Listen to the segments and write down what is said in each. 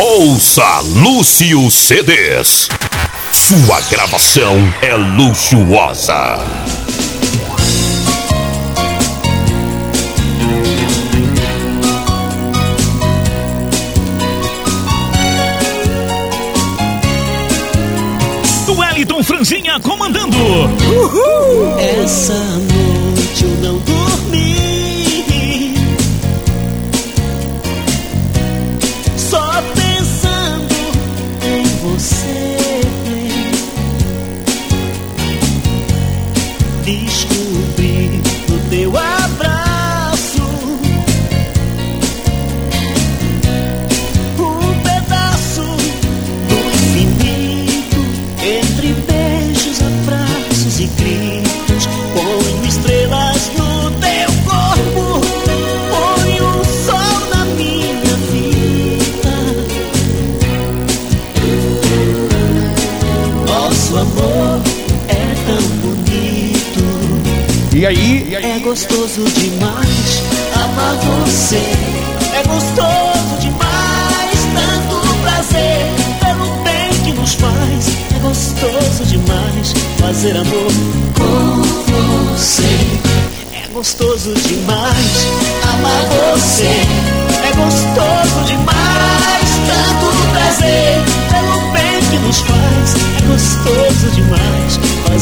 Ouça Lúcio CDs. Sua gravação é luxuosa. Wellington Franzinha comandando. Uhul. Essa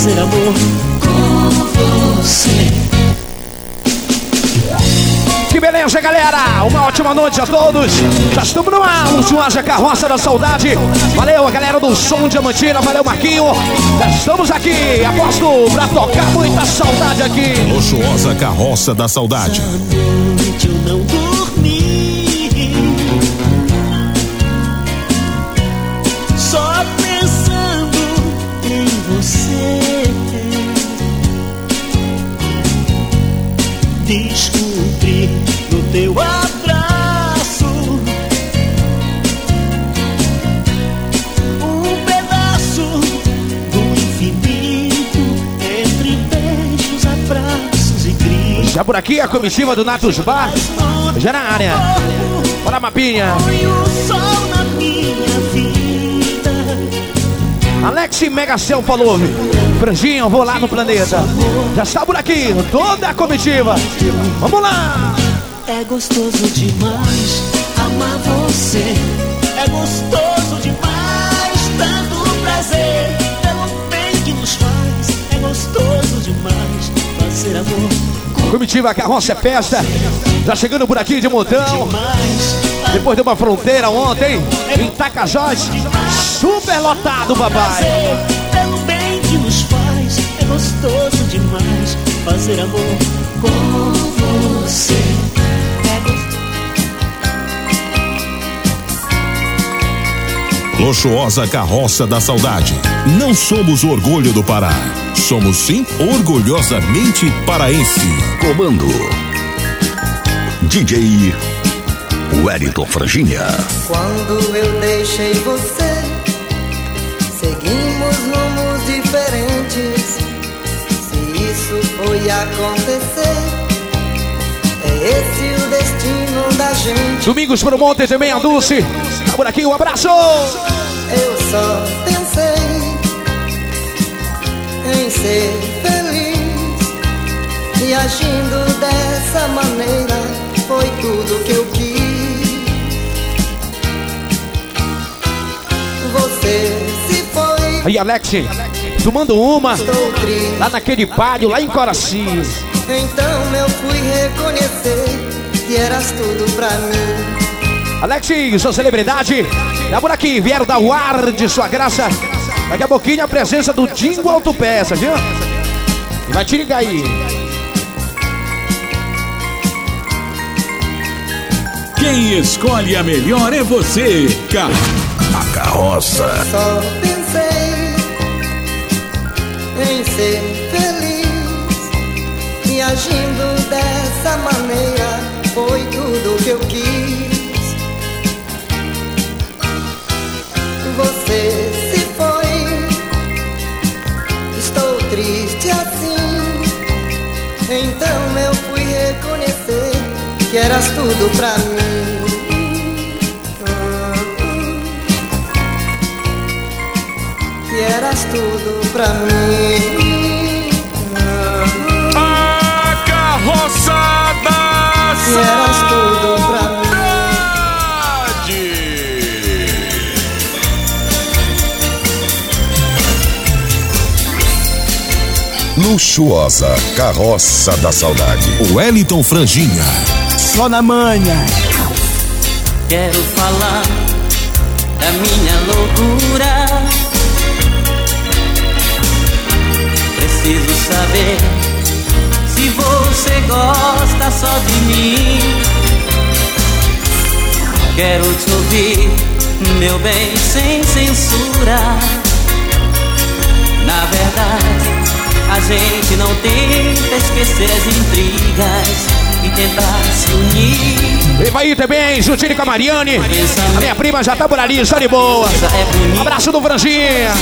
fazer amor com você. Que beleza, galera! Uma ótima noite a todos. Já estamos no ar, Luxuosa Carroça da Saudade. Valeu, a galera do Som Diamantina. Valeu, Marquinho. Já estamos aqui, aposto, pra tocar muita saudade aqui. Luxuosa Carroça da Saudade. Noite eu não. Descobri no teu abraço um pedaço do infinito entre beijos, abraços e gritos. Já por aqui, a comitiva do Natus Bar. Já na área. Bora, Mapinha. Põe o sol na minha vida. Alex Megacel falou. Franjinho, vou lá no planeta. Já está por aqui, toda a comitiva. Vamos lá. É gostoso demais amar você. É gostoso demais tanto prazer pelo bem que nos faz. É gostoso demais fazer amor com Comitiva Carroça é Festa. Já chegando por aqui de montão. Depois de uma fronteira ontem, em Tapajós. Super lotado, papai. Que nos faz. É gostoso demais fazer amor com você. É gostoso. Luxuosa Carroça da Saudade. Não somos o orgulho do Pará. Somos sim orgulhosamente paraense. Comando DJ Wellington Franjinha. Quando eu deixei você, seguimos rumos diferentes. Se isso foi acontecer, é esse o destino da gente. Domingos pro Monte também, a Dulce. Tá por aqui, um abraço. Eu só pensei em ser feliz. E agindo dessa maneira Aí, Alex, tomando uma lá naquele pálio, lá em Coraci. Então eu fui reconhecer que eras tudo pra mim. Alex, sua celebridade. Tá por aqui, vieram dar o ar de sua graça. Daqui a pouquinho a presença do Dingo Autopeças, viu? E vai te ligar aí. Quem escolhe a melhor é você. Car A carroça. Em ser feliz e agindo dessa maneira foi tudo que eu quis. Você se foi, estou triste assim. Então eu fui reconhecer que eras tudo pra mim. Eras tudo pra mim. A carroça da Que eras tudo pra mim. saudade. Luxuosa Carroça da Saudade. Wellington Franjinha. Só na manhã. Quero falar da minha loucura. Saber se você gosta só de mim. Quero te ouvir, meu bem, sem censura. Na verdade, a gente não tenta esquecer as intrigas e tentar se unir. Viva aí também, juntinho com a Mariane. A minha prima já tá por ali, está de boa. Abraço do Franjinha.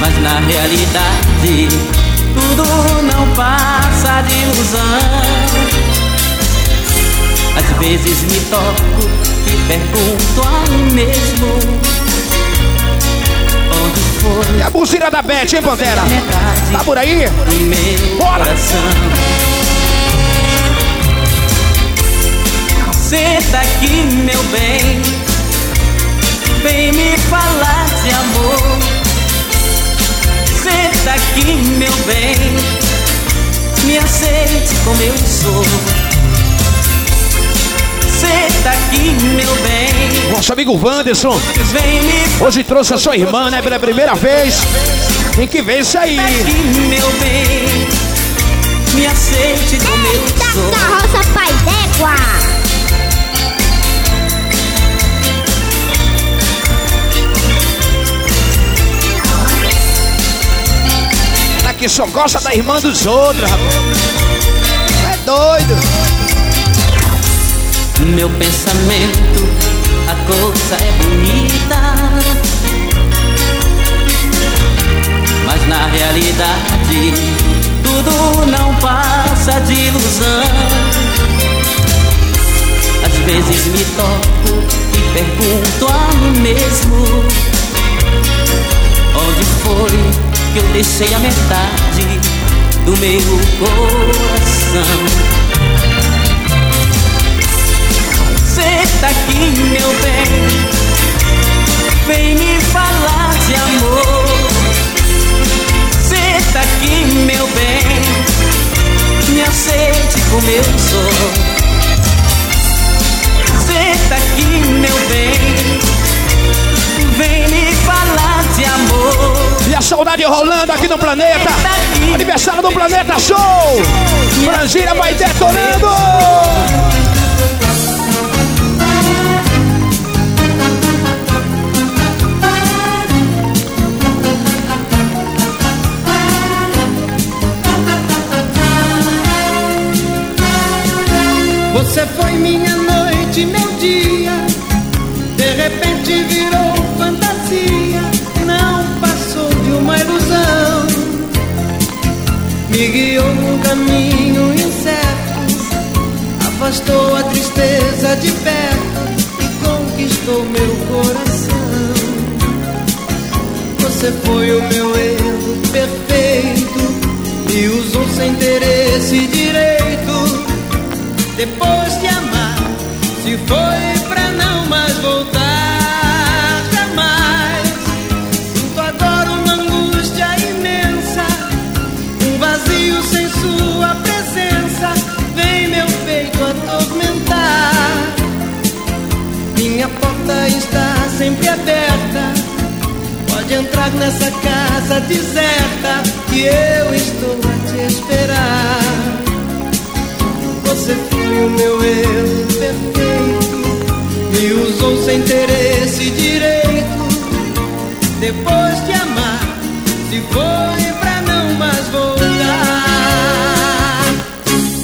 Mas na realidade tudo não passa de ilusão. Às vezes me toco e pergunto a mim mesmo onde foi E a buzina da Beth, hein, Pantera? Tá por aí? Bora! Senta aqui, meu bem, vem me falar de amor. Senta aqui, meu bem, me aceite como eu sou. Senta aqui, meu bem, Nosso amigo Wanderson. Hoje trouxe a sua irmã, né? Pela primeira vez. Tem que ver isso aí. aqui, meu bem, me aceite como eu sou. Carroça Pai d'Égua. Que só gosta da irmã dos outros, rapaz. É doido. Meu pensamento, a coisa é bonita. Mas na realidade, tudo não passa de ilusão. Às vezes me toco e pergunto a mim mesmo: Onde foi que eu deixei a metade do meu coração? Senta aqui, meu bem, vem me falar de amor. Senta aqui, meu bem, Saudade rolando aqui no planeta. Aniversário do Planeta Show. Franjinha vai detonando. Você foi minha noite, meu dia. De repente virou fantasia. Me guiou num caminho incerto. Afastou a tristeza de perto e conquistou meu coração. Você foi o meu erro perfeito. Me usou sem ter esse direito. Depois de amar, se foi Nessa casa deserta que eu estou a te esperar. Você foi o meu erro perfeito. Me usou sem ter esse direito. Depois de amar, se foi pra não mais voltar.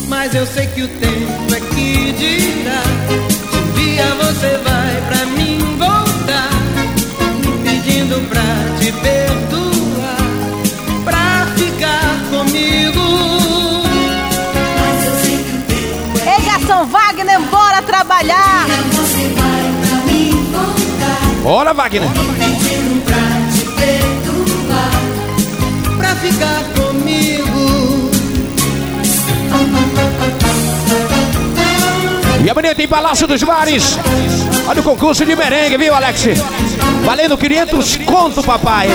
Mas eu sei que o tempo é que dirá. Um dia você vai pra pedindo pra te perdoar, pra ficar comigo. Ei, garçom Wagner, bora trabalhar. Bora Bora, Wagner. Pra te perdoar, pra ficar comigo. E amanhã tem Palácio dos Mares. Olha o concurso de merengue, viu, Alex? Valendo 500 conto, papai.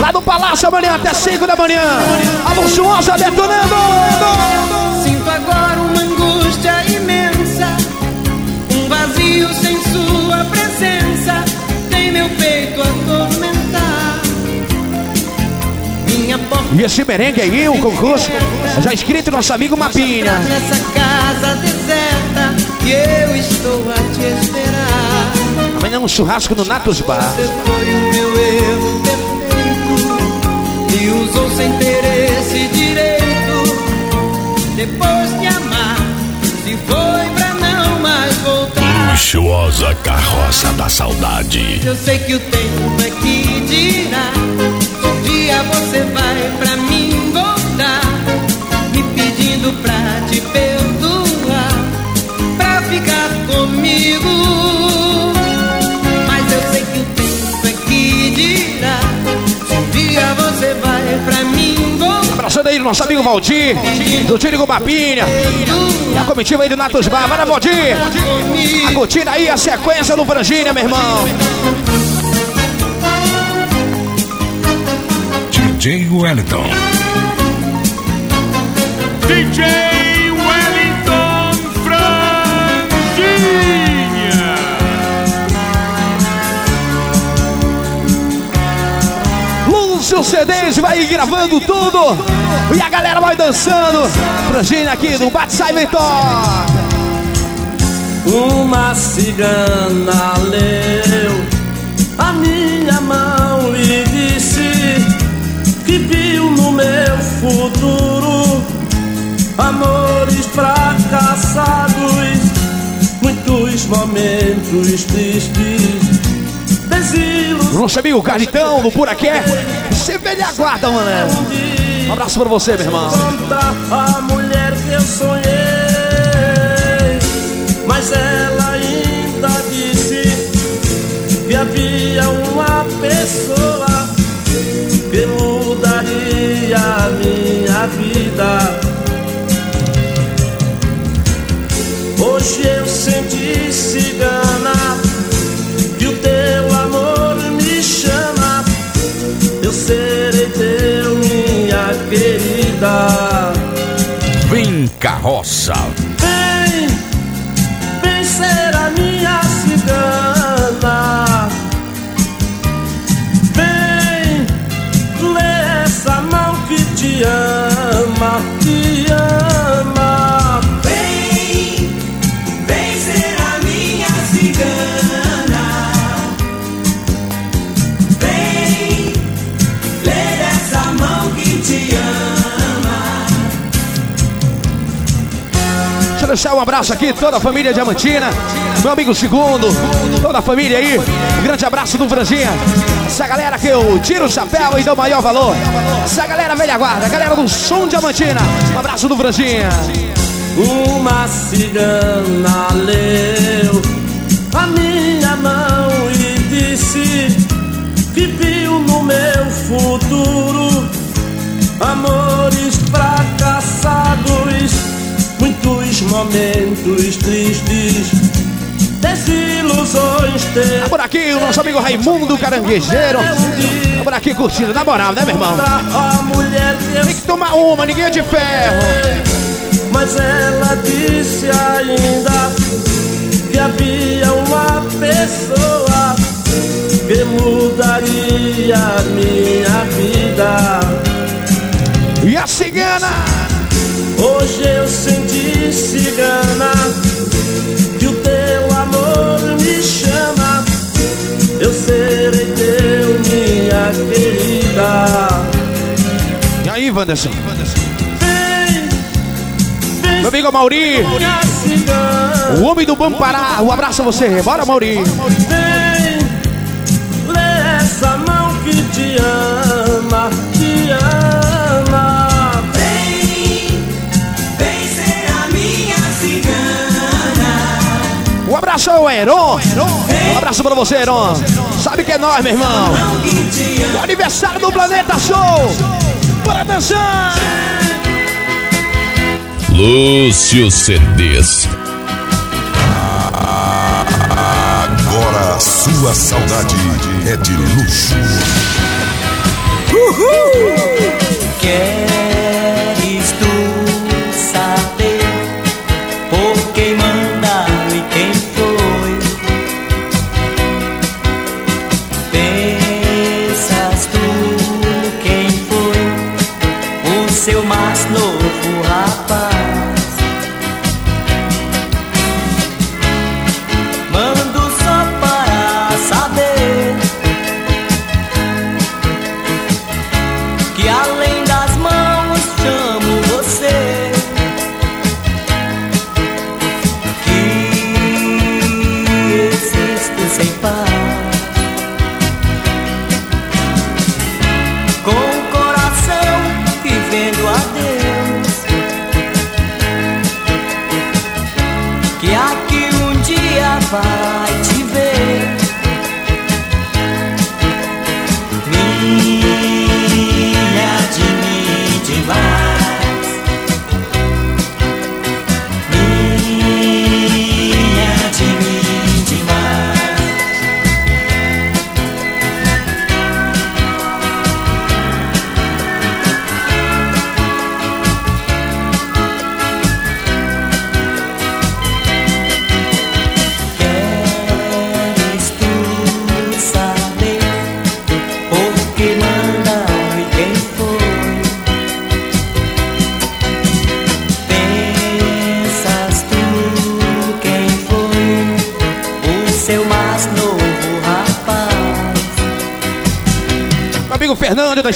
Lá no Palácio amanhã até 5 da manhã. A luxuosa detonando. Sinto agora uma angústia imensa, um vazio sem sua presença, tem meu peito atormentar. Minha porta E esse merengue aí, o concurso, já escrito nosso amigo Mapinha. nessa casa deserta, e eu estou a te esperar. Amanhã um churrasco no Natos Bar. Você foi o meu erro perfeito, me usou sem ter esse direito. Depois de amar, se foi pra não mais voltar. Luxuosa carroça da saudade. Eu sei que o tempo é que dirá. Um dia você vai pra mim comigo. Mas eu sei que o tempo é que dirá. Se um dia você vai pra mim voltar. Abraçando aí o nosso amigo Valdir, do Tírigo Mapinha. E a comitiva aí do Natos Bar. Lá, Valdir. A curtida aí, a sequência do Frangília, meu irmão. DJ Wellington. DJ Lúcio CDs vai gravando tudo. E a galera vai dançando. Frangília aqui no Bate Sai Vitor. Uma cigana leu a minha mão e disse que viu no meu futuro amores fracassados, muitos momentos tristes. Nosso amigo Carlitão, do Puraqué. Você velha aguarda, mano. Um abraço pra você, meu irmão. A mulher que eu sonhei, mas ela ainda disse que havia uma pessoa que mudaria a minha vida. Hoje eu senti cigana querida. Vem carroça. Deixar um abraço aqui, toda a família Diamantina, meu amigo Segundo, toda a família aí. Grande abraço do Franjinha. Essa galera que eu tiro o chapéu e dou maior valor. Essa galera velha guarda, galera do Som Diamantina. Um abraço do Franjinha. Uma cigana leu a minha mão e disse que viu no meu futuro amores fracassados, muitos momentos tristes, desilusões. Por aqui o nosso amigo Raimundo Caranguejeiro. Por aqui curtindo, na moral, né, meu irmão? Tem que tomar uma, ninguém é de ferro. Mas ela disse ainda que havia uma pessoa que mudaria minha vida. E a cigana? Hoje eu senti cigana que o teu amor me chama. Eu serei teu, minha querida. E aí, Wanderson? Vem, vem, Meu amigo Mauri, o homem do Bampará. Um abraço a você. Bora, Mauri. Vem, lê essa mão que te ama, ao Heron. Um abraço pra você, Heron. Sabe que é nós, meu irmão. O aniversário do Planeta Show. Bora dançar. Lúcio CDs. Agora a sua saudade é de luxo. Queres existo sem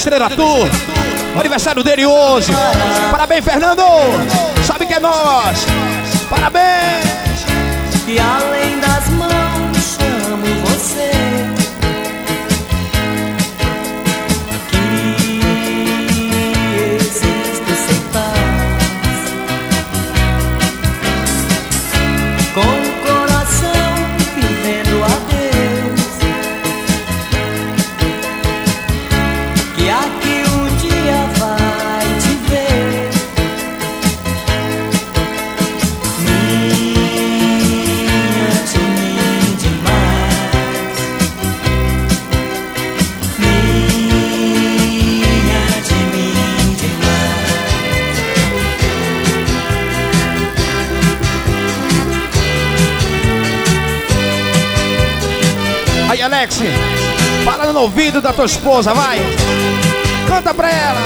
Estrela aniversário dele hoje. Parabéns, Fernando. Sabe que é nós. Parabéns. Alex. Fala no ouvido da tua esposa, vai. Canta pra ela.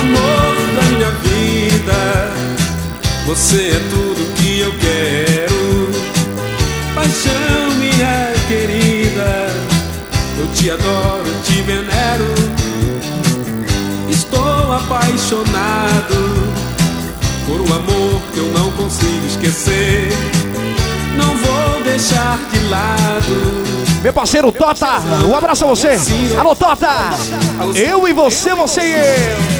amor da minha vida. Você é tudo que eu quero. Paixão, minha querida. Eu te adoro, te venero. Estou apaixonado por um amor que eu não consigo esquecer. Não vou deixar de lado. Meu parceiro Tota, um abraço a você. Alô, Tota. Eu e você, você e eu.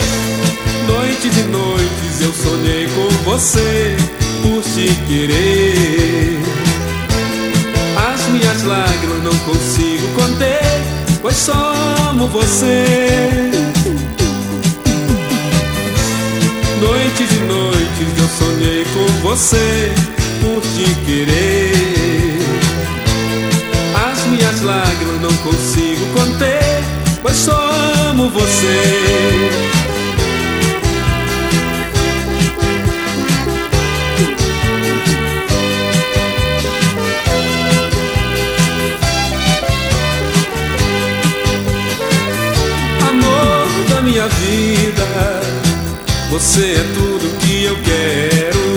Noites e noites eu sonhei com você por te querer. As minhas lágrimas não consigo conter, pois só amo você. Noites e noites eu sonhei com você por te querer. As minhas lágrimas não consigo conter, pois só amo você. Amor da minha vida, você é tudo que eu quero.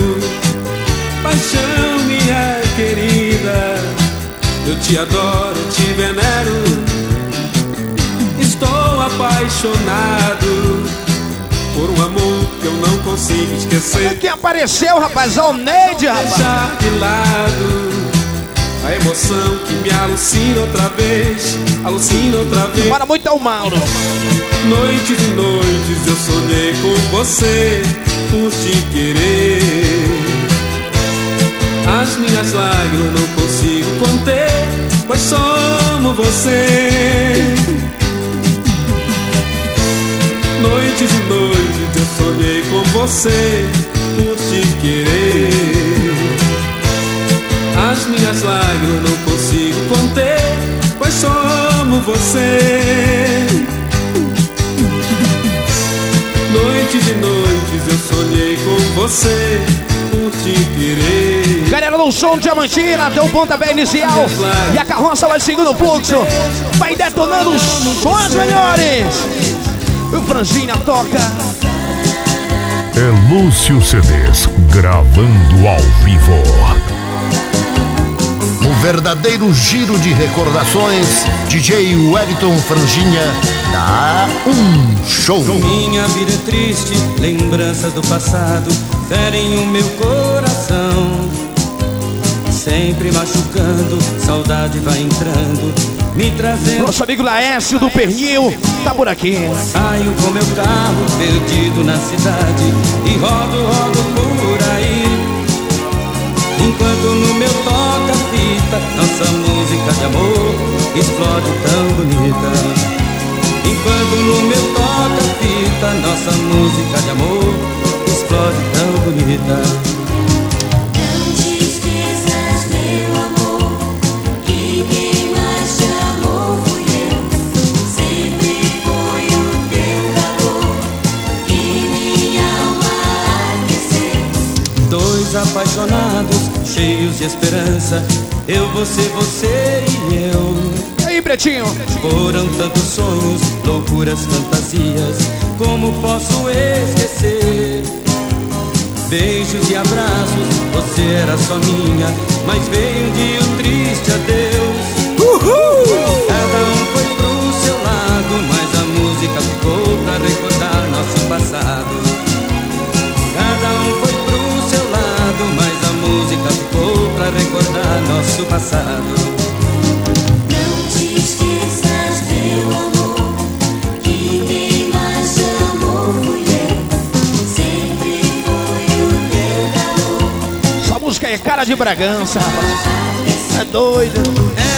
Paixão, minha querida, eu te adoro, te venero. Estou apaixonado por um amor que eu não consigo esquecer. Quem apareceu, rapaz? É o Neide, rapaz. Deixar de lado a emoção que me alucina outra vez, alucina outra vez. Para muito ao Mauro. Noites e noites eu sonhei com você por te querer. As minhas lágrimas não consigo conter, pois somos você. Noites e noites eu sonhei com você, por te querer. As minhas lágrimas não consigo conter, pois somos você. Noites e noites eu sonhei com você. Galera do som Diamantina, deu um pontapé inicial. E a carroça vai seguindo o fluxo. Vai detonando os sons melhores. O Franzinha toca. É Lúcio CDs gravando ao vivo. Um verdadeiro giro de recordações. DJ Wellington Franginha dá um show. Minha vida é triste, lembranças do passado ferem o meu coração. Sempre machucando, saudade vai entrando, me trazendo. Nosso amigo Laércio do Pernil tá por aqui. Saio com meu carro perdido na cidade e rodo, rodo por aí. Enquanto no meu toca-fita, nossa música de amor explode tão bonita. Enquanto no meu toca-fita, nossa música de amor explode tão bonita. Não te esqueças, meu amor, que quem mais te amou fui eu. Sempre foi o teu calor que minha alma aqueceu. Dois apaixonados, cheios de esperança. Eu, você, você e eu. Aí, Pretinho? Foram tantos sonhos, loucuras, fantasias. Como posso esquecer? Beijos e abraços, você era só minha. Mas veio um dia um triste adeus. Uhul! Cada um foi pro seu lado, mas a música ficou pra recordar nosso passado. Cada um foi pro seu lado, mas a música ficou pra recordar nosso passado. De Bragança, rapaz. É doido. Essa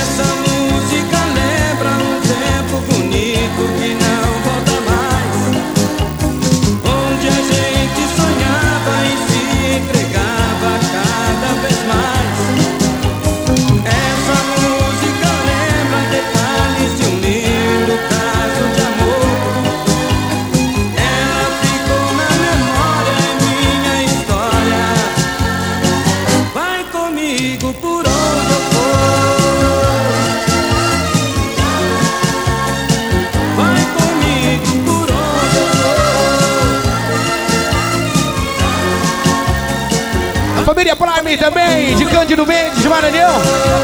também, de Cândido Mendes, de Maranhão.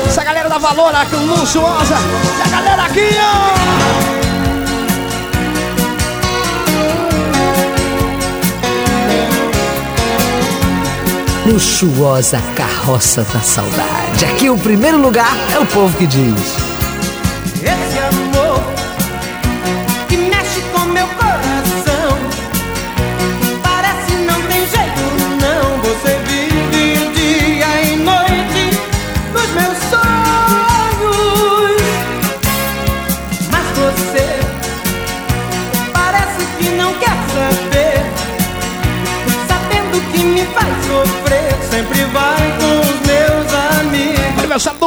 Essa galera da Valora, com luxuosa. E a galera aqui, ó. Luxuosa carroça da saudade. Aqui o primeiro lugar é o povo que diz.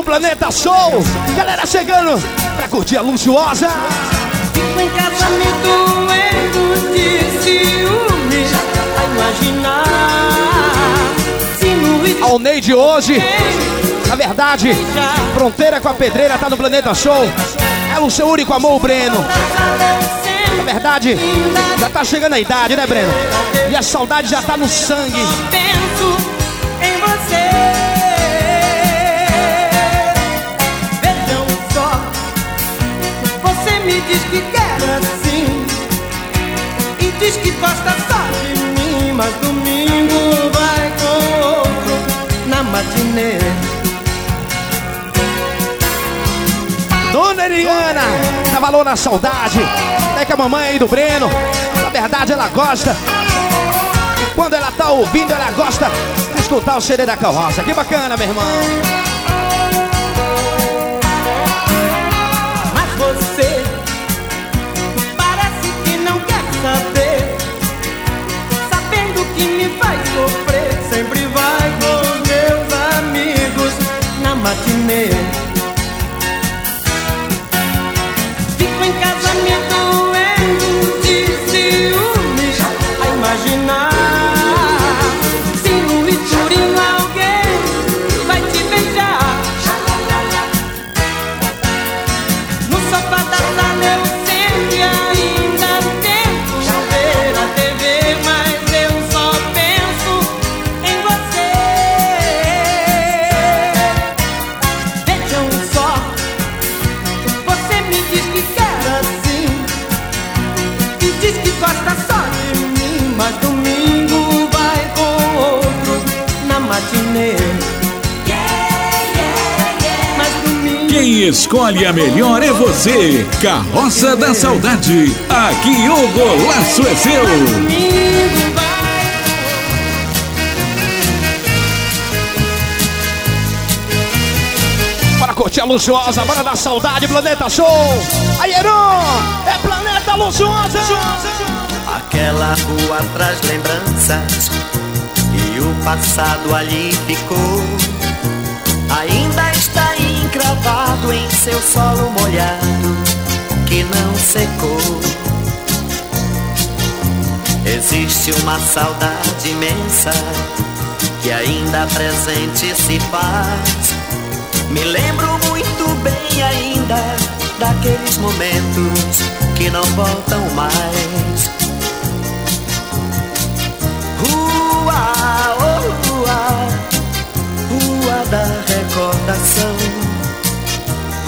Do Planeta Soul. Galera chegando pra curtir a luxuosa. Fico em casa me doendo de ciúme A imaginar Ao Neide hoje. Na verdade, fronteira com a pedreira tá no Planeta Show. É o seu único amor, Breno. Na verdade, já tá chegando a idade, né, Breno? E a saudade já tá no sangue. penso em você me diz que quer assim E diz que gosta só de mim Mas domingo vai com outro Na matinê Dona Eliana, tá valor na saudade. É que a mamãe do Breno, na verdade ela gosta. E quando ela tá ouvindo, ela gosta de escutar o CD da carroça. Que bacana, meu irmão. nee. Quem escolhe a melhor é você. Carroça da Saudade. Aqui o golaço é seu. Bora curtir a luxuosa, bora dar saudade, Planeta Show. Aí, Heron, é Planeta Luxuosa. Aquela rua traz lembranças e o passado ali ficou. Ainda encravado em seu solo molhado que não secou. Existe uma saudade imensa que ainda presente se faz. Me lembro muito bem ainda daqueles momentos que não voltam mais. Rua, oh rua, rua da recordação.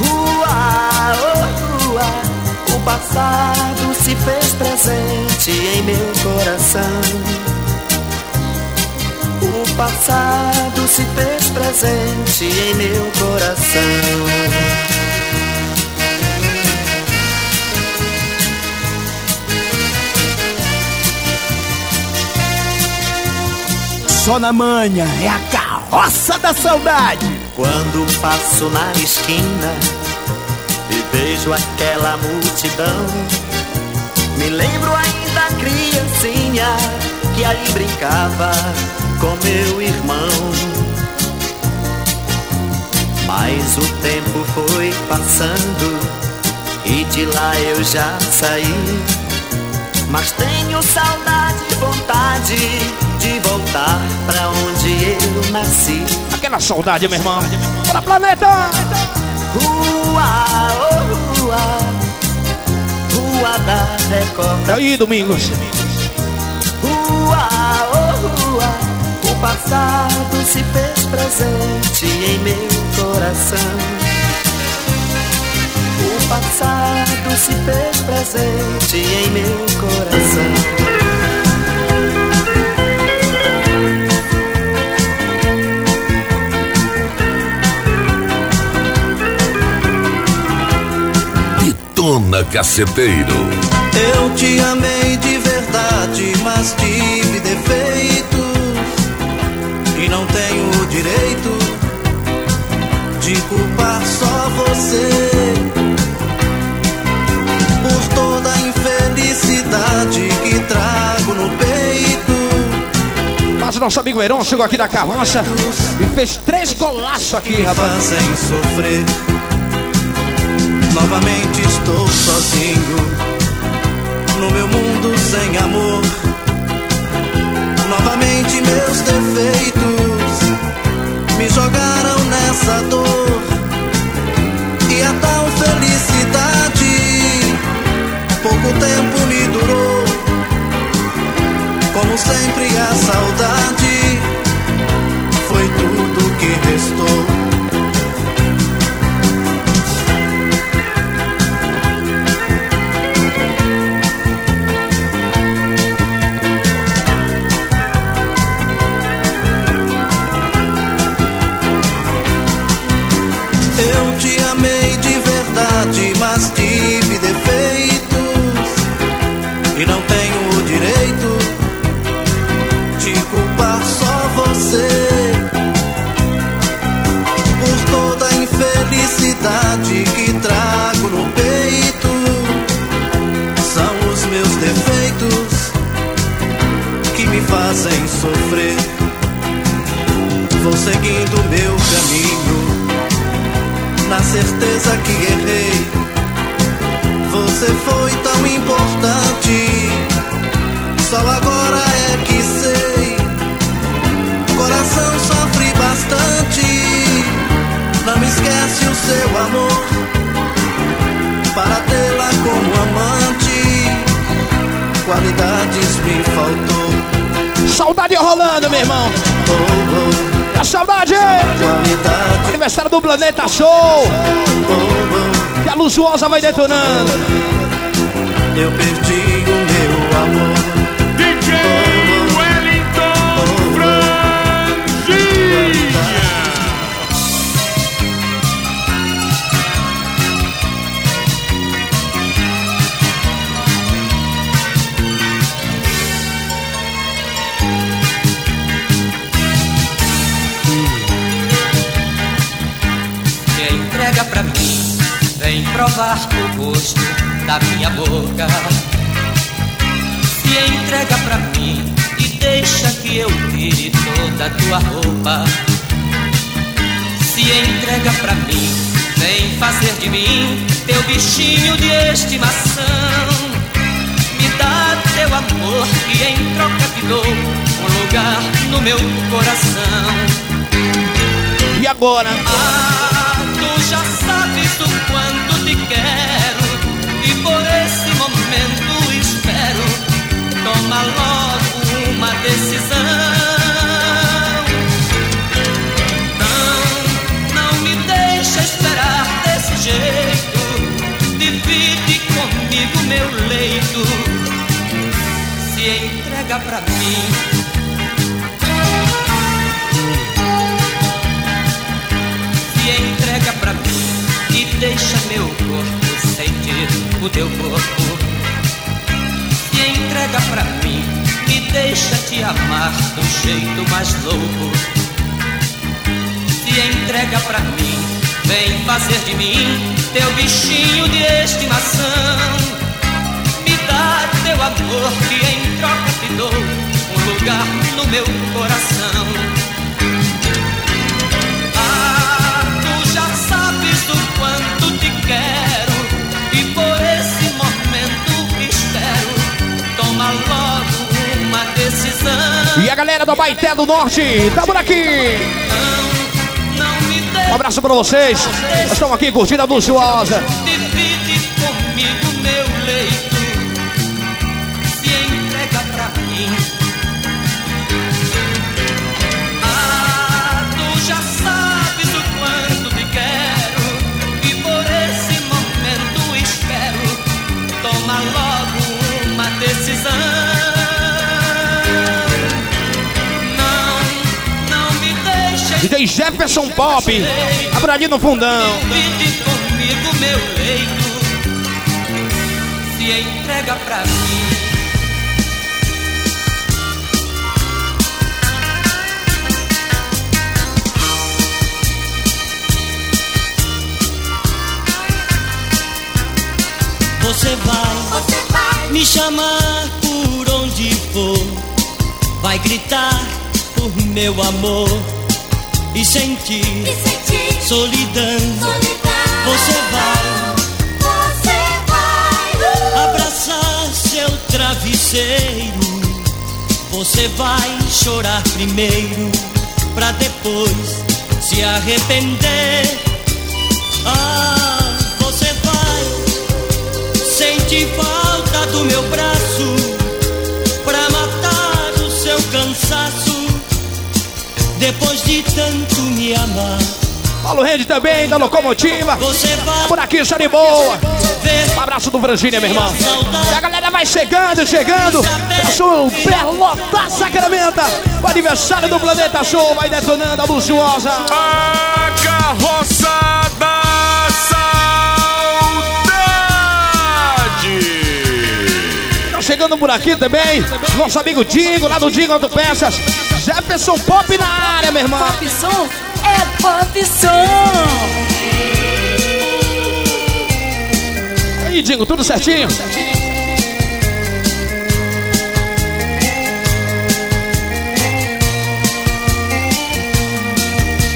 Rua, oh rua, o passado se fez presente em meu coração. O passado se fez presente em meu coração. Só na manhã é a carroça da saudade. Quando passo na esquina e vejo aquela multidão, me lembro ainda criancinha que ali brincava com meu irmão. Mas o tempo foi passando e de lá eu já saí. Mas tenho saudade e vontade de voltar pra onde eu nasci. Aquela saudade, meu irmão. Bora, planeta! Rua, oh rua, rua da recordação. Aí, Domingos? Rua, oh rua, o passado se fez presente em meu coração. Se fez presente em meu coração. Detona Caceteiro. Eu te amei de verdade, mas tive defeitos e não tenho o direito de culpar só você Mas nosso amigo Heron chegou aqui da carroça e fez três golaços aqui, rapaz. Fazem sofrer. Novamente estou sozinho no meu mundo sem amor. Novamente meus defeitos me jogaram nessa dor. E a tal felicidade pouco tempo me durou. Como sempre a saudade foi tudo que restou. Infelicidade que trago no peito. São os meus defeitos que me fazem sofrer. Vou seguindo meu caminho na certeza que errei. Você foi tão importante, só agora é que sei. Coração sofre bastante, esquece o seu amor. Para tê-la como amante, qualidades me faltou. Saudade rolando, meu irmão. Oh, oh. A saudade! Qualidade. Aniversário do Planeta Show! E a luxuosa vai detonando. Eu perdi amargo gosto da minha boca. Se entrega pra mim e deixa que eu tire toda a tua roupa. Se entrega pra mim, vem fazer de mim teu bichinho de estimação. Me dá teu amor que em troca te dou um lugar no meu coração. E agora? Ah, Toma logo uma decisão. Não, não me deixa esperar desse jeito. Divide comigo meu leito. Se entrega pra mim. Se entrega pra mim e deixa meu corpo sentir o teu corpo. Deixa te amar do jeito mais louco. Se entrega pra mim, vem fazer de mim teu bichinho de estimação. Me dá teu amor que em troca te dou um lugar no meu coração. Ah, tu já sabes o quanto te quero E a galera do Baité do Norte, tá por aqui. Um abraço pra vocês. Nós estamos aqui curtindo a Luxuosa. Jefferson Pop. Abre ali no fundão. Divide comigo meu leito. Se entrega pra mim. Você vai, me chamar por onde for, vai gritar por meu amor e sentir, solidão. Você vai, abraçar seu travesseiro. Você vai chorar primeiro, pra depois se arrepender. Depois de tanto me amar. Paulo Rende também, da locomotiva. Por aqui, está de boa. Um abraço do Virgínia, meu irmão. E a galera vai chegando, chegando. Show Pelota Sacramenta. O aniversário do Planeta Show vai detonando a luxuosa. A carroça da saudade. Tá chegando por aqui também. Nosso amigo Dingo, lá do Dingo Autopeças. Jefferson Pop na área, meu irmão. Pop som é pop som. Aí, Dingo, tudo certinho?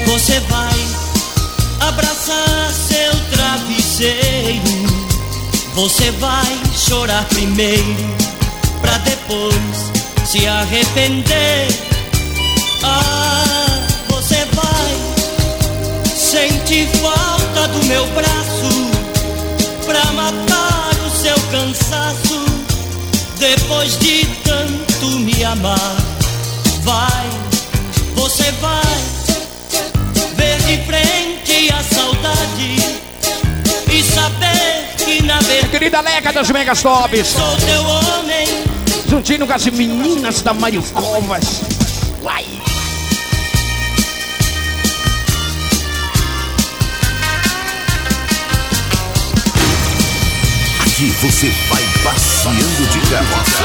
Você vai abraçar seu travesseiro. Você vai chorar primeiro, pra depois se arrepender. Ah, você vai sentir falta do meu braço pra matar o seu cansaço depois de tanto me amar. Vai, você vai ver de frente a saudade e saber que na verdade Querida Leca das Megastops. sou teu homem. Juntinho com as meninas da Mário Covas. Uai. Aqui você vai passeando de carroça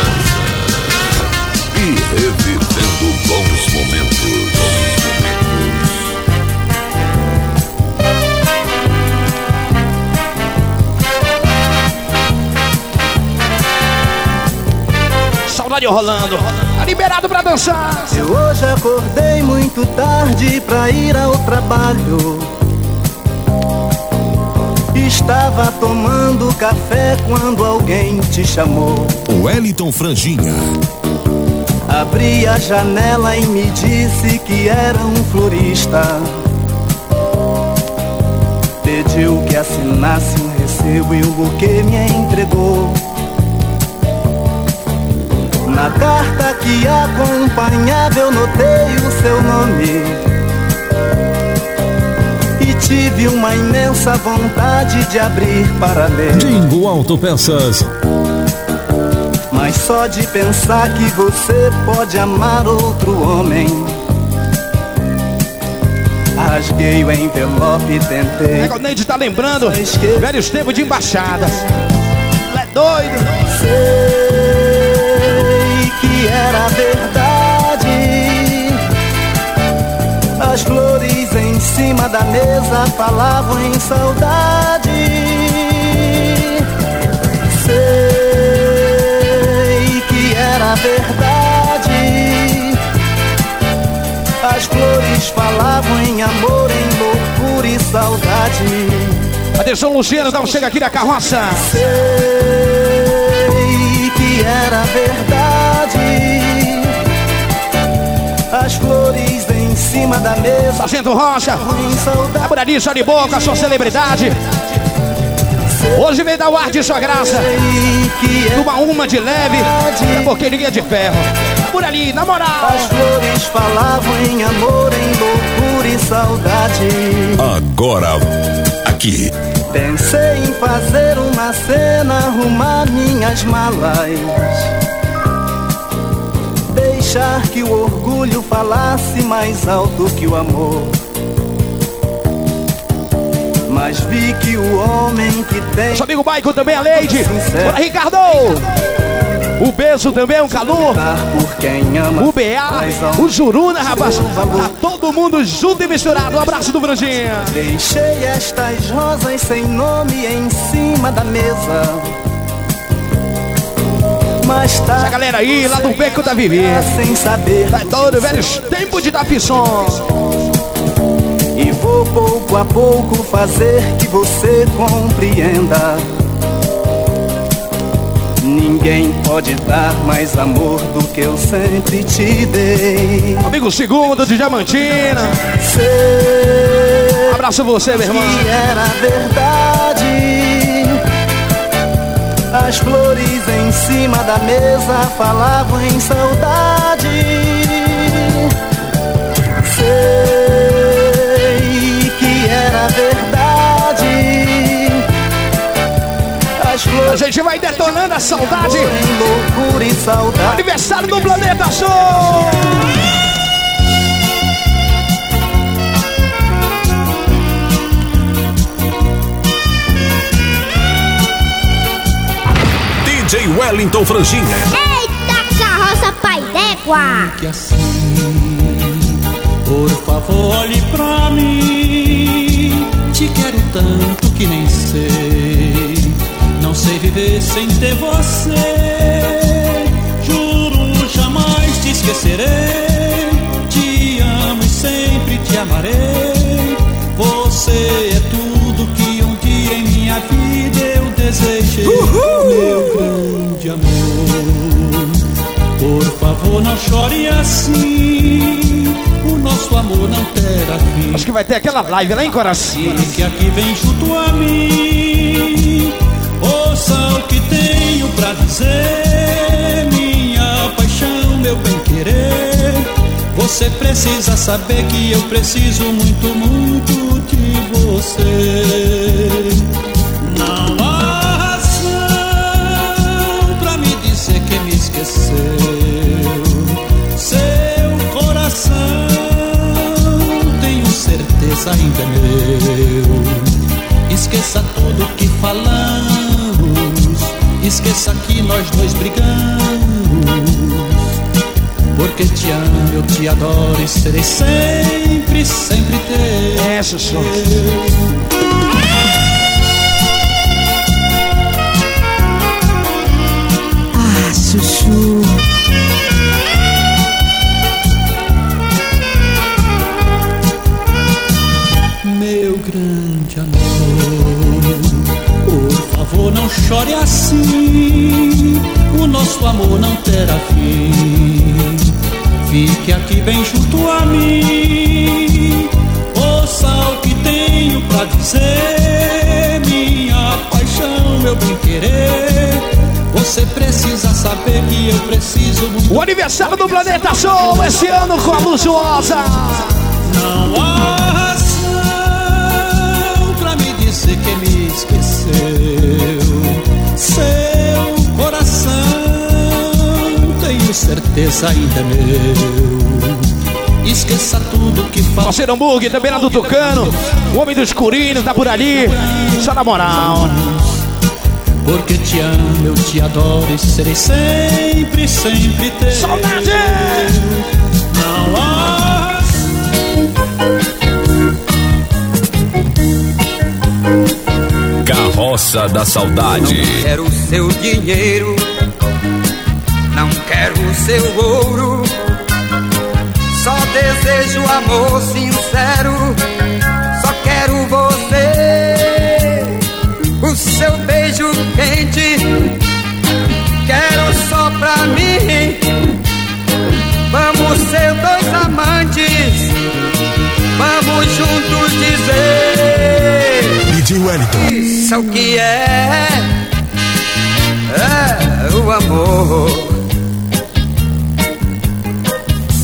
e revivendo bons momentos. Saudade rolando, tá liberado pra dançar. Eu hoje acordei muito tarde pra ir ao trabalho. Estava tomando café quando alguém te chamou. Wellington Franjinha. Abri a janela e me disse que era um florista. Pediu que assinasse um recibo e o buquê me entregou. Na carta que acompanhava eu notei o seu nome. Tive uma imensa vontade de abrir para ler. Jingo Autopeças. Mas só de pensar que você pode amar outro homem. Rasguei o envelope e tentei. É, o Neide tá lembrando velhos tempos de embaixada. É doido. Sei que era verdade. As flores cima da mesa falavam em saudade. Sei que era verdade. As flores falavam em amor, em loucura e saudade. Atenção, Luciano, dá um chega aqui na carroça. Sei que era verdade. As flores cima da mesa. Sargento Rocha, por ali, só de boca, sua celebridade. Hoje vem dar o ar de sua graça. Uma uma de leve, é porque ninguém é de ferro. Por ali, na moral. As flores falavam em amor, em loucura e saudade. Agora, aqui. Pensei em fazer uma cena, arrumar minhas malas. Deixar que o orgulho falasse mais alto que o amor. Mas vi que o homem que tem. Nosso amigo Maico também, a Leide. Bora, Ricardo! O beijo também, o calor. Por quem ama, o BA, o Juruna, rapaz. Tá todo mundo junto e misturado. Um abraço do Franjinha. Deixei estas rosas sem nome em cima da mesa. Mas tá. Essa galera aí, lá do Beco da Vivi. Sem saber. Tá todo velhos tempo de dar pisson. E vou pouco a pouco fazer que você compreenda. Ninguém pode dar mais amor do que eu sempre te dei. Amigo segundo de Diamantina. Sei Abraço você, meu irmão. que era verdade. As flores em cima da mesa falavam em saudade. Sei que era verdade. As flores A gente vai detonando a saudade. em loucura e saudade. Aniversário do Planeta Show. DJ Wellington Franjinha. Eita carroça pai d'égua! que assim. Por favor, olhe pra mim. Te quero tanto que nem sei. Não sei viver sem ter você. Juro, jamais te esquecerei. Te amo e sempre te amarei. Você é tudo que um dia em minha vida eu desejei. Meu grande amor. Por favor, não chore assim. O nosso amor não terá fim. Acho que vai ter aquela live lá em Coraci. Que aqui vem junto a mim. Ouça o que tenho pra dizer. Minha paixão, meu bem querer. Você precisa saber que eu preciso muito, muito de você. Não Seu coração, tenho certeza ainda é meu. Esqueça tudo que falamos, esqueça que nós dois brigamos. Porque te amo, eu te adoro e serei sempre, sempre teu. É, Chuchu. chuchu. Meu grande amor, por favor não chore assim. O nosso amor não terá fim. Fique aqui bem junto a mim. Ouça o que tenho pra dizer. Minha paixão, meu bem querer você precisa saber que eu preciso muito. O aniversário do Planeta Show esse ano com a luxuosa. Não há razão pra me dizer que me esqueceu. Seu coração, tenho certeza ainda é meu. Esqueça tudo que faz. Parceiro Hambúrguer, também lá do Tucano. O homem do escurinho tá por ali. Só na moral. Porque te amo, eu te adoro e serei sempre, sempre teu. Saudade! Não há Carroça da Saudade. Não quero seu dinheiro, não quero seu ouro. Só desejo amor sincero, seu beijo quente, quero só pra mim. Vamos ser dois amantes, vamos juntos dizer. DJ Wellington. Isso é o que é, é o amor.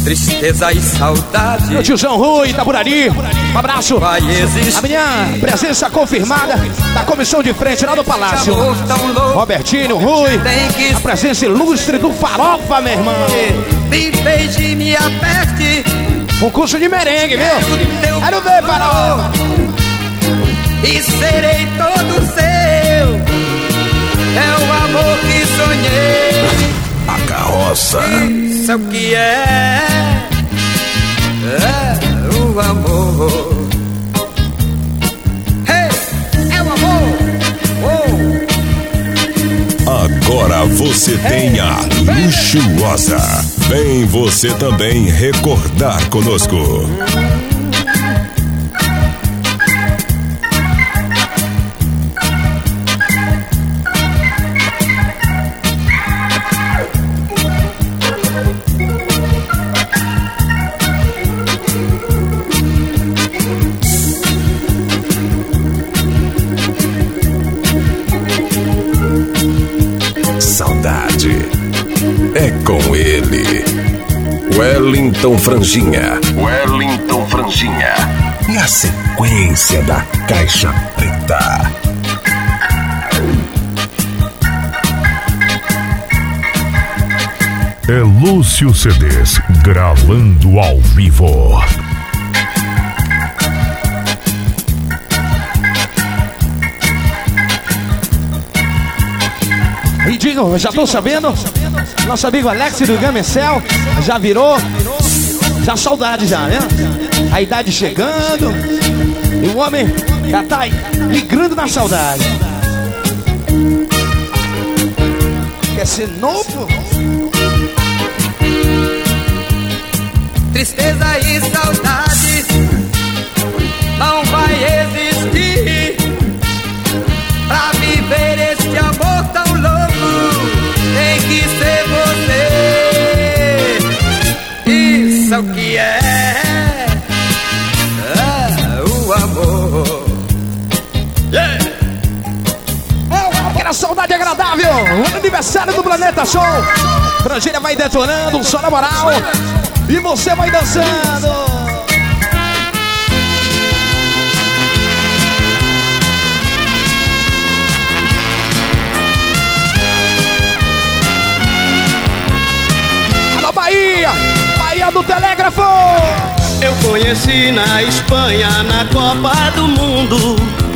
Tristeza e saudade. Meu tiozão Rui tá por ali. Um abraço. Vai existir. Amanhã, presença confirmada da comissão de frente lá do Palácio. Robertinho, Rui. A presença ilustre do Farofa, meu irmão. Me beije, me aperte. Concurso de merengue, viu? Quero ver, Farofa. E serei todo seu. É o amor que sonhei. A carroça. Isso é o que é. É amor. Hey, é o amor. Oh. Agora você tem a luxuosa. Vem você também recordar conosco. É com ele. Wellington Franjinha. Wellington Franjinha. Na sequência da Caixa Preta. É Lúcio CDs gravando ao vivo. Digam, já tô sabendo. Nosso amigo Alex do Gamecel já virou. Já saudade já, né? A idade chegando. E o homem já tá migrando na saudade. Quer ser novo? Tristeza e saudade não vai agradável. Aniversário do Planeta Show. Brasília vai detonando, só na moral. E você vai dançando. Alô, Bahia! Bahia do Telégrafo! Eu conheci na Espanha, na Copa do Mundo.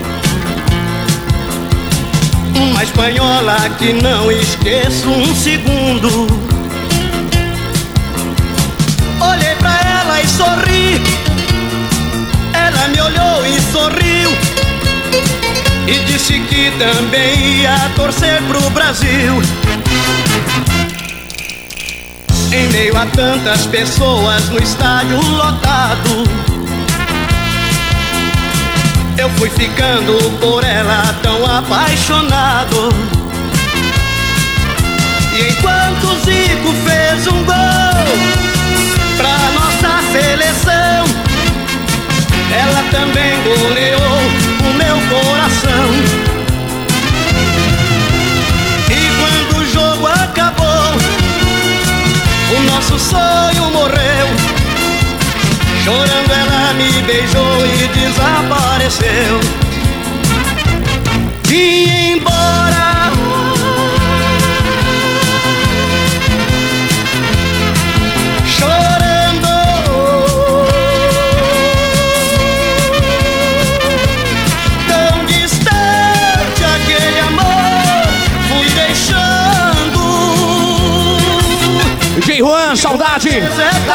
Uma espanhola que não esqueço um segundo. Olhei pra ela e sorri. Ela me olhou e sorriu. E disse que também ia torcer pro Brasil. Em meio a tantas pessoas no estádio lotado. Eu fui ficando por ela tão apaixonado. E enquanto fez um gol pra nossa seleção. Ela também goleou o meu coração. E quando o jogo acabou, o nosso sonho morreu. Chorando ela me beijou e desapareceu. E embora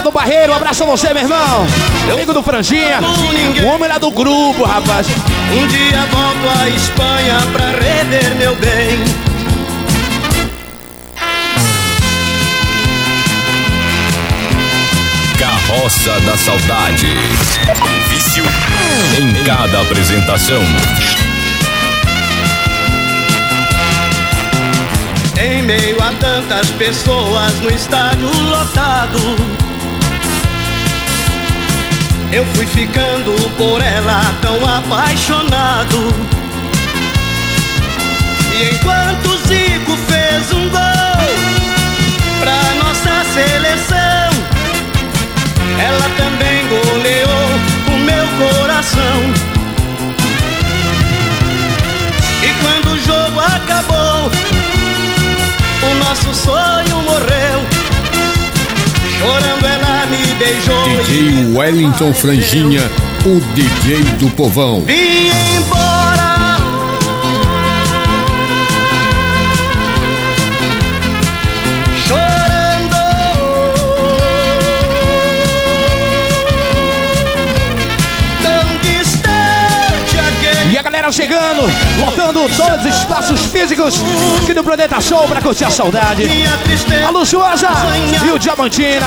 do Barreiro, um abraço a você, meu irmão. Amigo do Franjinha, o homem lá do grupo, rapaz. Um dia volto à Espanha pra rever meu bem. Carroça da Saudade. Vício em cada apresentação. Em meio a tantas pessoas no estádio lotado, eu fui ficando por ela tão apaixonado. E enquanto Zico fez um gol pra nossa seleção, ela também goleou o meu coração. E quando o jogo acabou, o nosso sonho morreu. Chorando ela me beijou DJ Wellington Franjinha, o DJ do povão. e embora. Chegando, lotando todos os espaços físicos aqui do Planeta Show pra curtir a saudade. A Luxuosa e o Diamantina.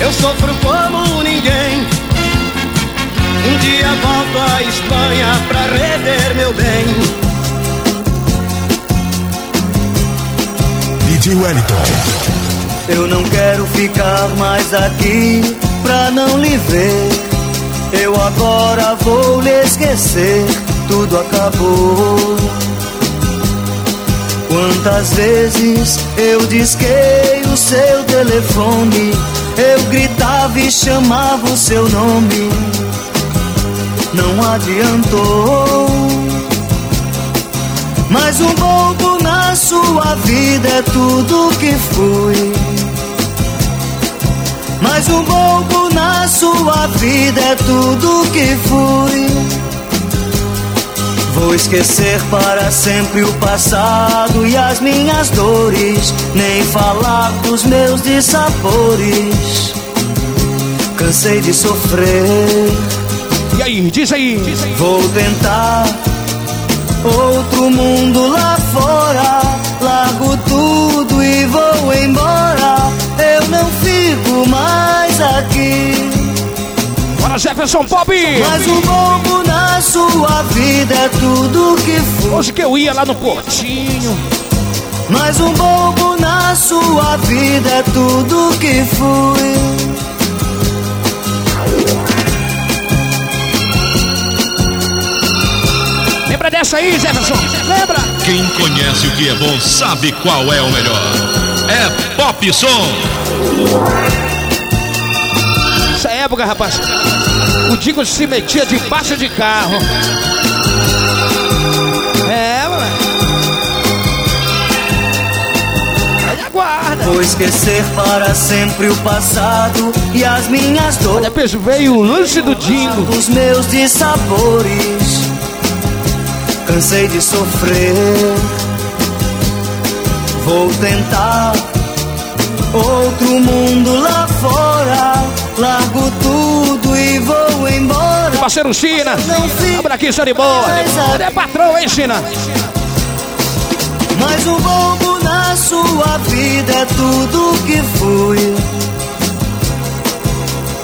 Eu sofro como ninguém. Um dia volto à Espanha pra rever meu bem. DJ Wellington. Eu não quero ficar mais aqui pra não lhe ver. Eu agora vou lhe esquecer, tudo acabou. Quantas vezes eu disquei o seu telefone, eu gritava e chamava o seu nome, não adiantou. Mas um bobo na sua vida é tudo que fui. Mas um bobo na sua vida é tudo que fui. Vou esquecer para sempre o passado e as minhas dores, nem falar dos meus dissabores. Cansei de sofrer. E aí, diz aí. Vou tentar outro mundo lá fora. Largo tudo e vou embora. Eu não fico mais aqui. Bora, Jefferson Pop! Mas um bobo na sua vida é tudo que fui. Hoje que eu ia lá no Portinho. Mas um bobo na sua vida é tudo que fui. Lembra dessa aí, Jefferson? Lembra? Quem conhece o que é bom sabe qual é o melhor. É Pop Som. Época, rapaz, o Digo se metia debaixo de carro. É, moleque. Vou esquecer para sempre o passado e as minhas dores. Depois veio o lance do Dingo. Os meus dissabores. Cansei de sofrer. Vou tentar outro mundo lá fora. Largo tudo e vou embora. Parceiro China. Abra aqui, show de boa. É patrão, hein, China? Mas um bobo na sua vida é tudo que fui.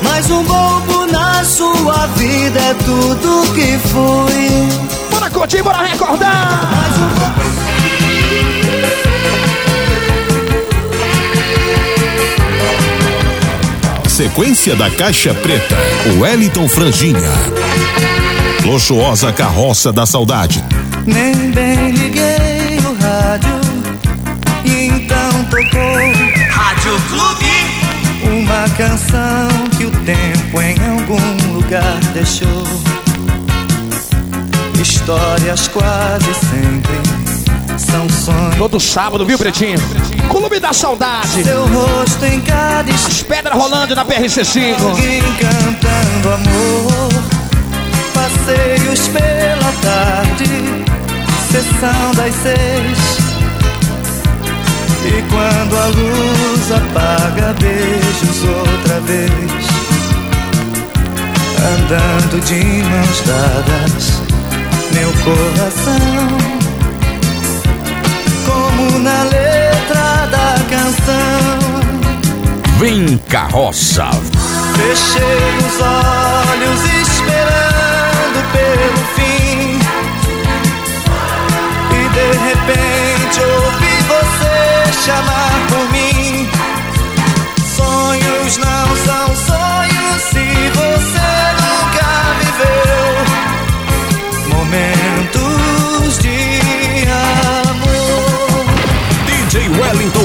Mas um bobo na sua vida é tudo que fui. Bora curtir, bora recordar. Sequência da Caixa Preta, o Wellington Franjinha. Luxuosa Carroça da Saudade. Nem bem liguei o rádio e então tocou Rádio Clube. uma canção que o tempo em algum lugar deixou. Histórias quase sempre são sonhos. Todo sábado, viu, Pretinho? Clube da Saudade. Seu rosto em cada As pedras rolando na PRC5. Alguém cantando amor, passeios pela tarde, sessão das seis. E quando a luz apaga, beijos outra vez. Andando de mãos dadas, meu coração, como na letra da canção. Vem carroça. Fechei os olhos esperando pelo fim E de repente ouvi você chamar por mim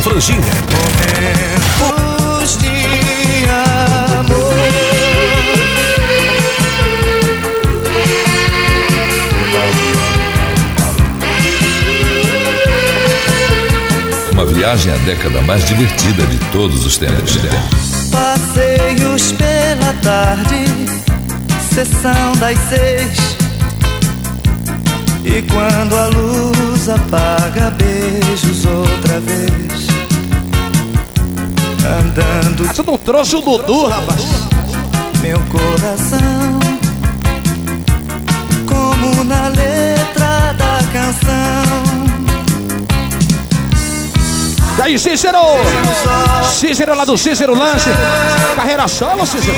Franjinha. Momentos de amor Uma viagem à década mais divertida de todos os tempos. Passeios pela tarde, sessão das seis. E quando a luz apaga, beijos outra vez. Andando. Tu não trouxe o Dudu, rapaz. Meu coração, como na letra da canção. E aí, Cícero? Cícero lá do Cícero Lance. Carreira solo, Cícero.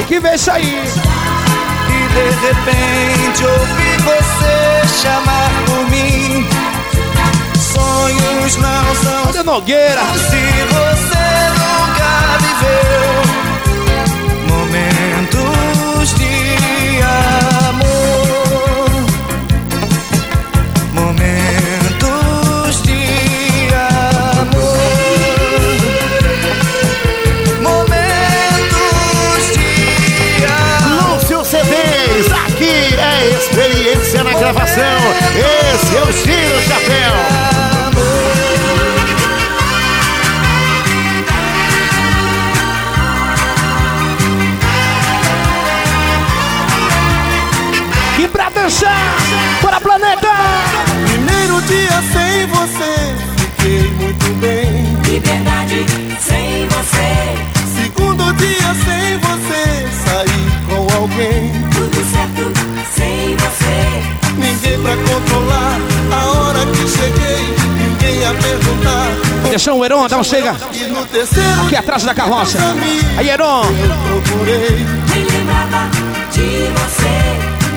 E que vê isso aí? E de repente ouvi você chamar por mim. Sonhos não são. Cadê Nogueira? Se você momentos de amor, momentos de amor, momentos de amor. Lúcio CDs, aqui é experiência na gravação. Esse é o Giro Deixa o Heron, dá um chega. Aqui atrás da carroça. Aí, Heron. lembrava de você.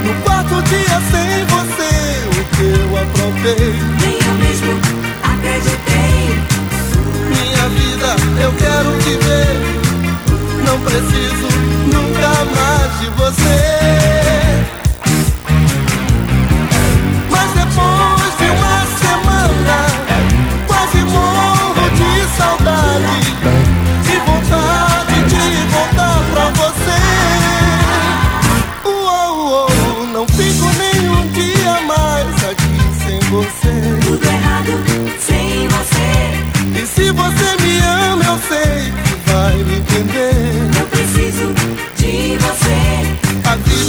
No quarto dia sem você, o que eu. Nem eu mesmo acreditei. Minha vida eu quero viver. Não preciso nunca mais de você.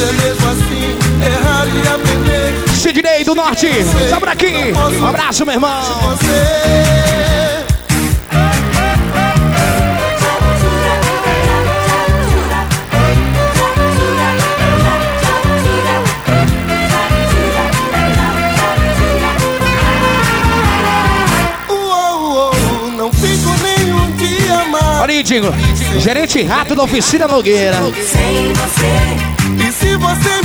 É mesmo assim, errar e aprender. Sidney do Norte, Sabe aqui. Um abraço, meu irmão. Você. Uou, uou, não fico nem um dia mais. Olha aí, Dingo. Gerente rato da oficina Nogueira. Sem você.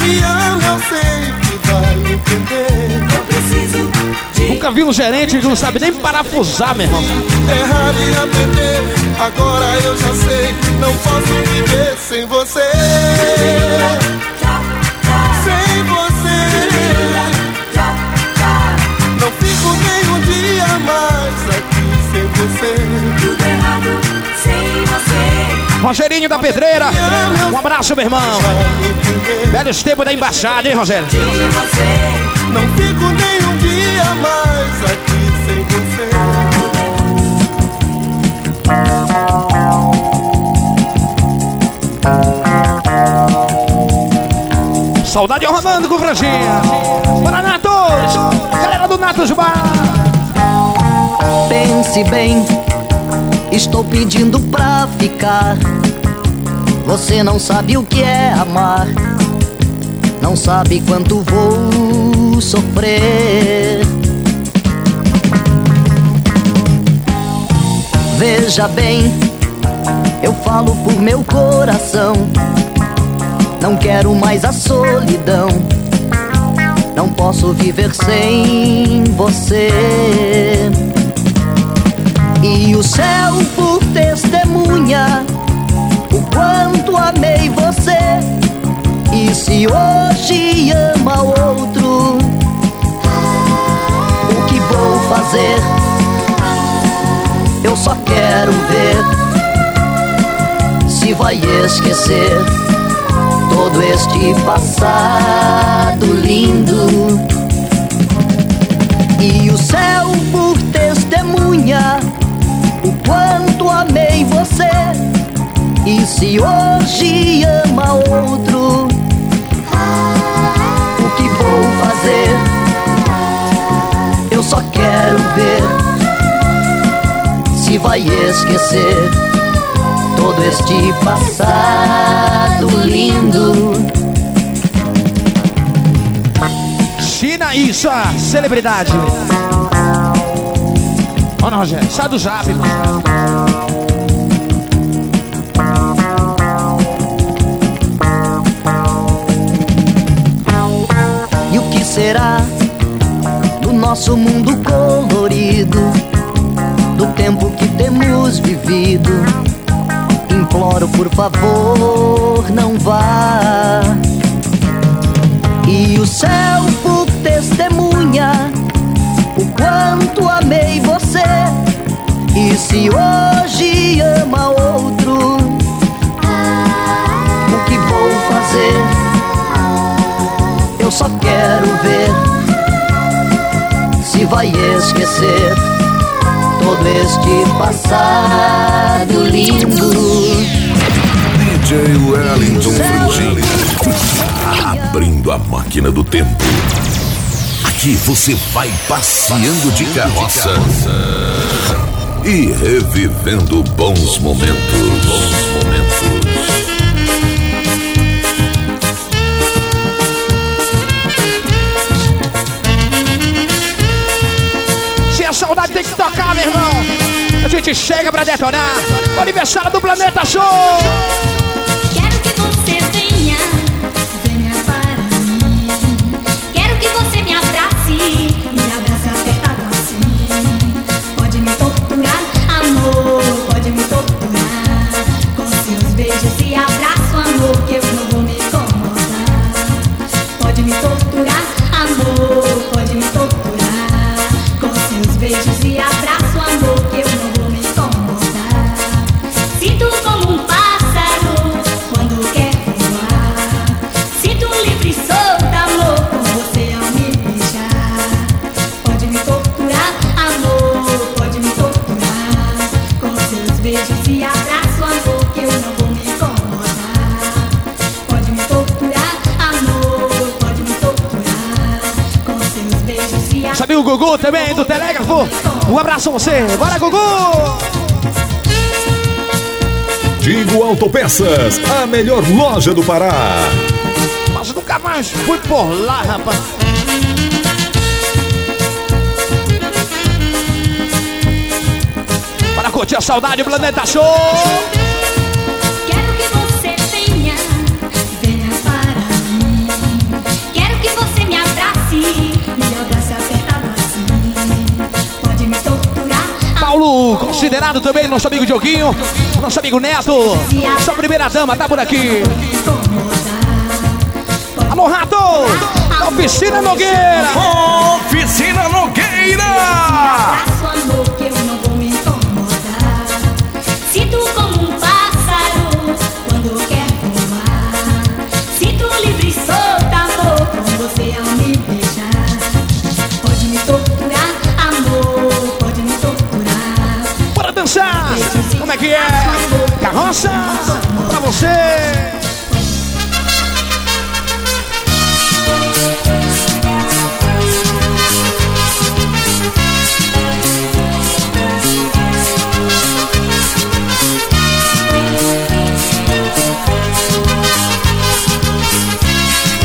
E ama, eu sei que vai entender. Eu preciso Nunca vi um gerente que não sabe nem parafusar, meu irmão. Errar e aprender. Agora eu já sei, não posso viver sem você. Rogerinho da Pedreira, um abraço, meu irmão. Velhos tempos da embaixada, hein, Rogério? Não fico nem um dia mais aqui sem você. Saudade ao Romano com Franjinha. Para Natos, galera do Natos Bar. Pense bem, estou pedindo pra ficar. Você não sabe o que é amar, não sabe quanto vou sofrer. Veja bem, eu falo por meu coração. Não quero mais a solidão. Não posso viver sem você. E o céu por testemunha o quanto amei você. E se hoje ama outro, o que vou fazer? Eu só quero ver se vai esquecer todo este passado lindo. E o céu por testemunha quanto amei você. E se hoje ama outro, o que vou fazer? Eu só quero ver se vai esquecer todo este passado lindo. China, isso, a celebridade. Não, Rogério, sai do zap, mano. E o que será do nosso mundo colorido, do tempo que temos vivido? Imploro, por favor, não vá. E o céu por testemunha o quanto amei você. E se hoje ama outro, o que vou fazer? Eu só quero ver se vai esquecer todo este passado lindo. DJ Wellington Franjinha. Abrindo a máquina do tempo. Aqui você vai passeando de carroça e revivendo bons momentos. Bons momentos. Se a saudade tem que tocar, meu irmão. A gente chega pra detonar. O aniversário do Planeta Show. Gugu também, do Telégrafo? Um abraço a você. Bora, Gugu! Digo Autopeças, a melhor loja do Pará. Mas nunca mais fui por lá, rapaz. Para curtir a saudade, Planeta Show! Considerado também nosso amigo Dioguinho, nosso amigo Neto, nossa primeira dama, tá por aqui. Alô, Rato! Oficina Nogueira! Oficina Nogueira! Que é? Carroça pra você!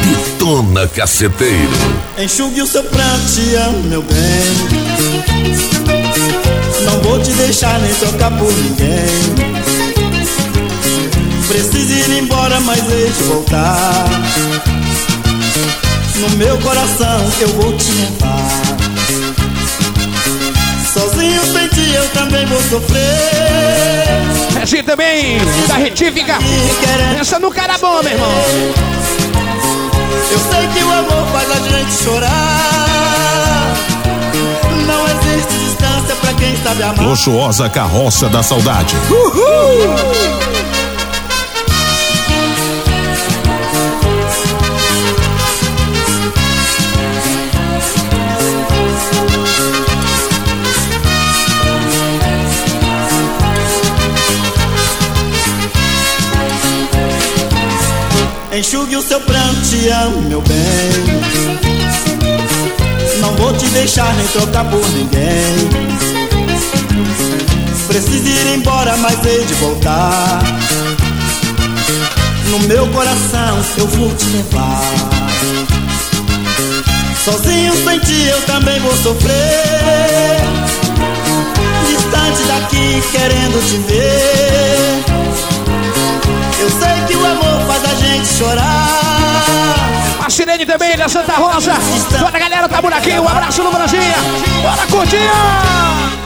Detona Caceteiro. Enxugue o seu pranto, meu bem. Vou te deixar nem trocar por ninguém. Preciso ir embora, mas hei de voltar. No meu coração eu vou te levar. Sozinho sem ti eu também vou sofrer. Regi também, da retífica. Pensa no cara bom, meu irmão. Eu sei que o amor faz a gente chorar. Não existe Luxuosa Carroça da Saudade. Enxugue o seu pranto, te amo, meu bem. Não vou te deixar nem trocar por ninguém. Preciso ir embora, mas hei de voltar. No meu coração eu vou te levar. Sozinho sem ti eu também vou sofrer. Distante daqui, querendo te ver. Eu sei que o amor faz a gente chorar. A Sirene também da Santa Rosa. Bora, galera, tá por aqui. Um abraço no Brasinha. Bora curtir!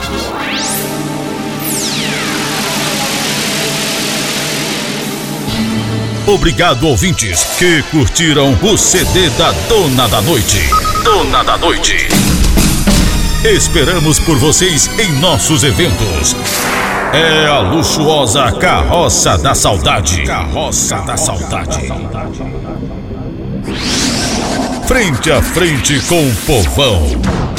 Obrigado, ouvintes, que curtiram o CD da Dona da Noite. Dona da Noite. Esperamos por vocês em nossos eventos. É a luxuosa Carroça da Saudade. Carroça da Saudade. Frente a frente com o povão.